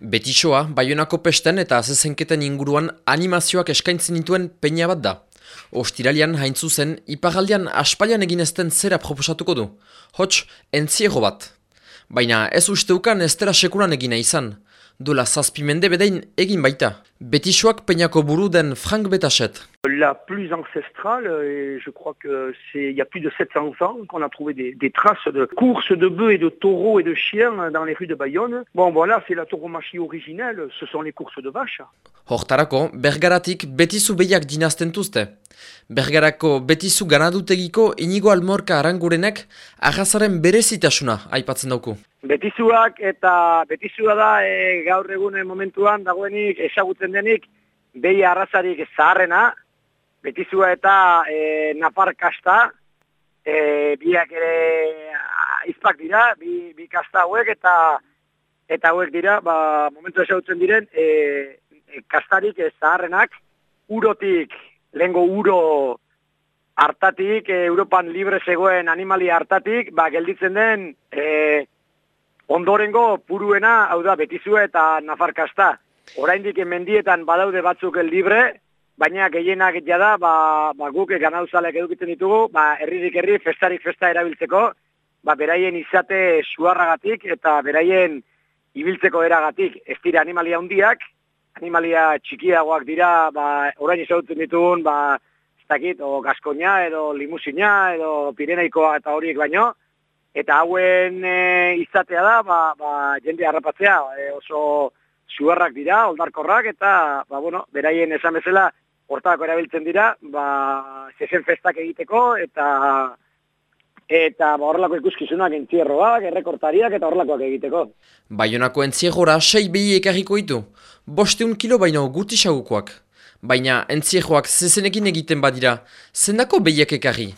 Betisoa, Baionako pesten eta azezenketen inguruan animazioak eskaintzen dituen peina bat da. Ostiralian hain zuzen, iparaldian aspalian egin ezten zera proposatuko du. Hots, entziego bat. Baina ez usteukan ez dela sekuran egina izan. Dola zazpimende bedein egin baita. Betisoak peinako buru den Frank Betaset. La plus ancestrale, et je crois que c'est il y a plus de 700 ans qu'on a trouvé des, des traces de courses de bœufs et de taureaux et de chiens dans les rues de Bayonne. Bon voilà, c'est la tauromachie originelle, ce sont les courses de vaches. Hortarako, bergaratik betizu behiak dinazten tuzte. Bergarako betizu ganadutegiko inigo almorka arangurenek agazaren berezitasuna aipatzen dauku. Betizuak eta betizua da e, gaur egunen momentuan dagoenik ezagutzen denik behi arrazarik zaharrena, betizua eta e, napar kasta, e, biak ere izpak dira, bi, bi kasta hauek eta eta hauek dira, ba, momentu ezagutzen diren, e, e, kastarik e, zaharrenak, urotik, lehengo uro hartatik, e, Europan libre zegoen animali hartatik, ba, gelditzen den e, ondorengo puruena, hau da, betizua eta nafarkasta. Oraindik mendietan badaude batzuk libre, baina gehienak jada, ba, ba guk ganauzalek edukitzen ditugu, ba, herririk herri, festarik festa erabiltzeko, ba, beraien izate suarragatik eta beraien ibiltzeko eragatik. Ez dira animalia hundiak, animalia txikiagoak dira, ba, orain izagutzen ditugun, ba, ez dakit, o gaskoina, edo limusina, edo pireneikoa eta horiek baino, eta hauen e, izatea da, ba, ba, jende harrapatzea, e, oso suarrak dira, oldarkorrak, eta, ba, bueno, beraien esan bezala, hortako erabiltzen dira, ba, zezen festak egiteko, eta eta ba, horrelako ikuskizunak entzierroak, errekortariak, eta horrelakoak egiteko. Baionako entziegora sei behi ekarriko ditu, bosteun kilo baino gutisagukoak. Baina entziegoak zezenekin egiten badira, zendako behiek ekarri?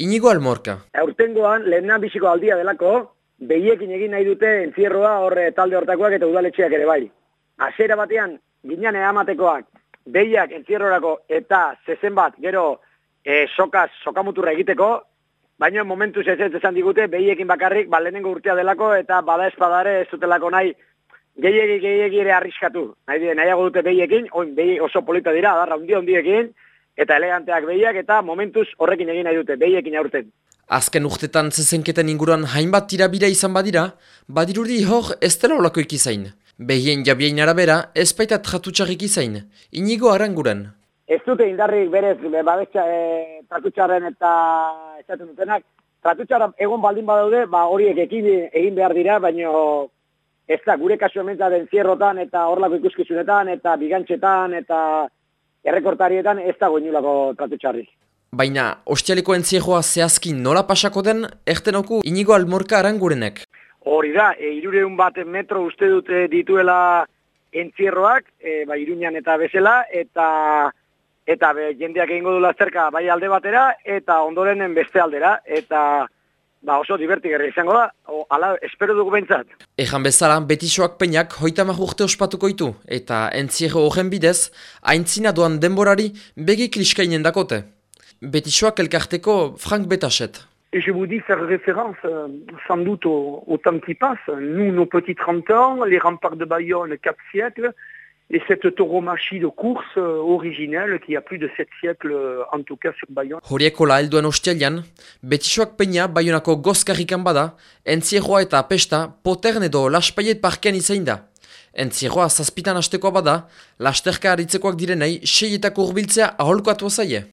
Inigo almorka. Aurtengoan, lehenan biziko aldia delako, behiekin egin nahi dute entzierroa horre talde hortakoak eta udaletxeak ere bai. Azera batean, ginean eamatekoak, behiak entzierrorako eta zezen bat, gero, e, sokaz, sokamuturra egiteko, baina momentu ez ez digute, behiekin bakarrik, ba, lehenengo urtea delako, eta bada espadare ez zutelako nahi, gehiegi, gehiegi ere arriskatu. Nahi, nahiago dute behiekin, oin, behi oso polita dira, darra, undi ondiekin, eta eleganteak behiak, eta momentuz horrekin egin nahi dute, behiekin aurten. Azken urtetan zezenketen inguruan hainbat tirabira izan badira, badirudi hor ez dela olako ikizain. Behien jabiein arabera, ez baita tratutxarrik izain. Inigo aranguren. Ez dute indarrik berez, babetxa, e, tratutxarren eta esaten dutenak. Tratutxarra egon baldin badaude, ba horiek ekin egin behar dira, baino ez da gure kasu den zierrotan eta horlako ikuskizunetan eta bigantxetan eta errekortarietan ez da goinulako tratutxarrik. Baina, ostialiko entziegoa zehazkin nola pasako den, ertenoku inigo almorka arangurenek. Hori da, e, irureun bat metro uste dute dituela entzierroak, e, ba, iruñan eta bezala, eta eta be, jendeak egingo dula zerka bai alde batera, eta ondorenen beste aldera, eta ba, oso divertigarri izango da, o, ala, espero dugu behintzat. Ejan bezala, betisoak peinak hoitamak urte ospatuko ditu, eta entzierro horren bidez, haintzina doan denborari begi kliskainen dakote. Betisoak elkarteko Frank Betaset. Et je vous dis faire référence euh, sans doute au, au, temps qui passe. Nous, nos petits 30 ans, les remparts de Bayonne, 4 siècles, et cette tauromachie de course euh, originelle qui a plus de 7 siècles, euh, en tout cas sur Bayonne. Horieko la helduen ostialian, betisoak peina Bayonako gozkarrikan bada, entzieroa eta apesta potern edo laspaiet parkean izain da. Entzieroa zazpitan asteko bada, lasterka aritzekoak direnei seietako urbiltzea aholko atua zaie.